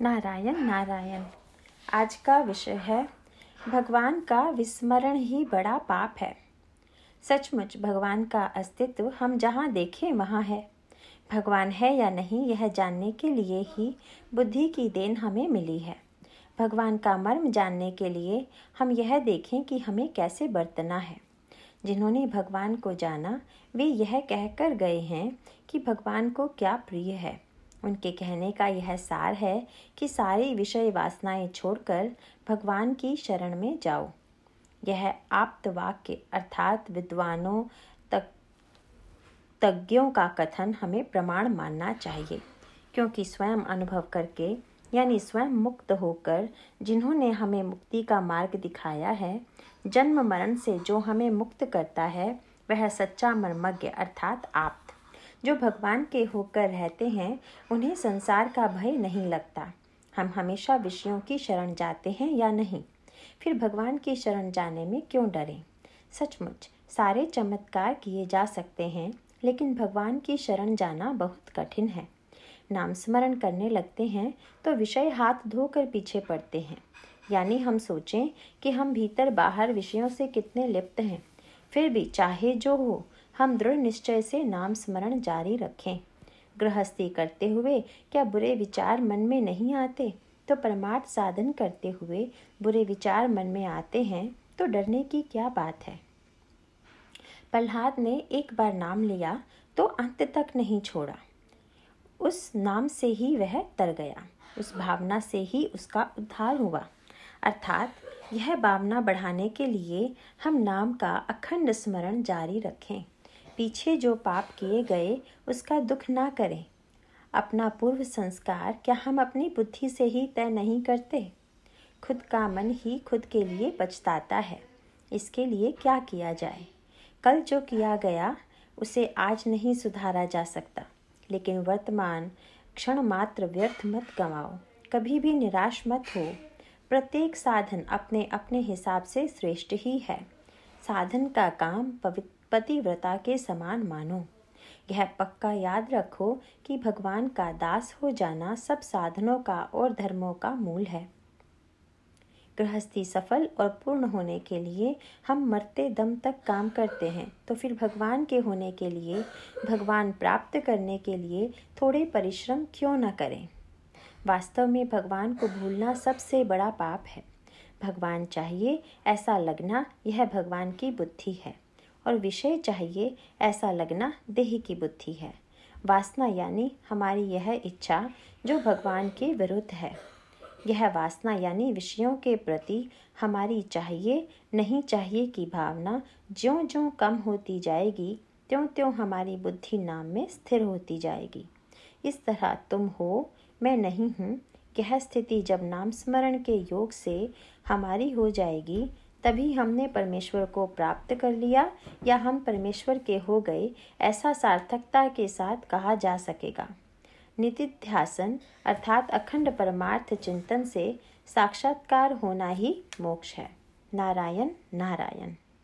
नारायण नारायण। आज का विषय है, भगवान का विस्मरण ही बड़ा पाप है। सचमुच, भगवान का अस्तित्व हम जहाँ देखें, वहाँ है। भगवान है या नहीं, यह जानने के लिए ही बुद्धि की देन हमें मिली है। भगवान का मर्म जानने के लिए हम यह देखें कि हमें कैसे बरतना है। जिन्होंने भगवान को जाना, वे यह कहकर गए हैं कि भगवान को क्या प्रिय है। उनके कहने का यह सार है कि सारी विषय वासनाएँ छोड़कर भगवान की शरण में जाओ। यह आप्त वाक्य अर्थात विद्वानों तक, तज्ञों का कथन हमें प्रमाण मानना चाहिए, क्योंकि स्वयं अनुभव करके, यानी स्वयं मुक्त होकर जिन्होंने हमें मुक्ति का मार्ग दिखाया है, जन्म मरण से जो हमें मुक्त करता है, वह सच्चा मर्मज्ञ अर्थात आप जो भगवान के होकर रहते हैं, उन्हें संसार का भय नहीं लगता। हम हमेशा विषयों की शरण जाते हैं या नहीं? फिर भगवान की शरण जाने में क्यों डरें? सचमुच, सारे चमत्कार किए जा सकते हैं, लेकिन भगवान की शरण जाना बहुत कठिन है। नाम स्मरण करने लगते हैं तो विषय हाथ धोकर पीछे पड़ते हैं। यानी हम सोचें कि हम भीतर बाहर विषयों से कितने लिप्त हैं। फिर भी चाहे जो हो हम दृढ़ निश्चय से नाम स्मरण जारी रखें। गृहस्थी करते हुए, क्या बुरे विचार मन में नहीं आते? तो परमार्थ साधन करते हुए बुरे विचार मन में आते हैं तो डरने की क्या बात है? प्रहलाद ने एक बार नाम लिया तो अंत तक नहीं छोड़ा। उस नाम से ही वह तर गया, उस भावना से ही उसका उद्धार हुआ। अर्थात, यह भावना बढ़ाने के लिए हम नाम का अखंड स्मरण जारी रखें। पीछे जो पाप किए गए, उसका दुख ना करें। अपना पूर्व संस्कार क्या हम अपनी बुद्धि से ही तय नहीं करते? खुद का मन ही खुद के लिए पछताता है। इसके लिए क्या किया जाए? कल जो किया गया, उसे आज नहीं सुधारा जा सकता। लेकिन वर्तमान क्षण मात्र व्यर्थ मत गंवाओ। कभी भी निराश मत हो। प्रत्येक साधन अपने अपने हिसाब से श्रेष्ठ ही है। साधन का काम पवित्र पतिव्रता के समान मानो। यह पक्का याद रखो कि भगवान का दास हो जाना सब साधनों का और धर्मों का मूल है। गृहस्थी सफल और पूर्ण होने के लिए हम मरते दम तक काम करते हैं तो फिर भगवान के होने के लिए, भगवान प्राप्त करने के लिए थोड़े परिश्रम क्यों न करें? वास्तव में भगवान को भूलना सबसे बड़ा पाप है। भगवान चाहिए ऐसा लगना यह भगवान की बुद्धि है। और विषय चाहिए, ऐसा लगना देह की बुद्धि है। वासना यानी हमारी यह इच्छा जो भगवान के विरुद्ध है। यह वासना यानी विषयों के प्रति हमारी चाहिए, नहीं चाहिए की भावना ज्यों ज्यों कम होती जाएगी त्यों त्यों हमारी बुद्धि नाम में स्थिर होती जाएगी। इस तरह तुम हो, मैं नहीं हूँ, यह स्थिति जब नाम स्मरण के योग से हमारी हो जाएगी तभी हमने परमेश्वर को प्राप्त कर लिया या हम परमेश्वर के हो गए, ऐसा सार्थकता के साथ कहा जा सकेगा। नितिध्यासन अर्थात अखंड परमार्थ चिंतन से साक्षात्कार होना ही मोक्ष है। नारायण नारायण।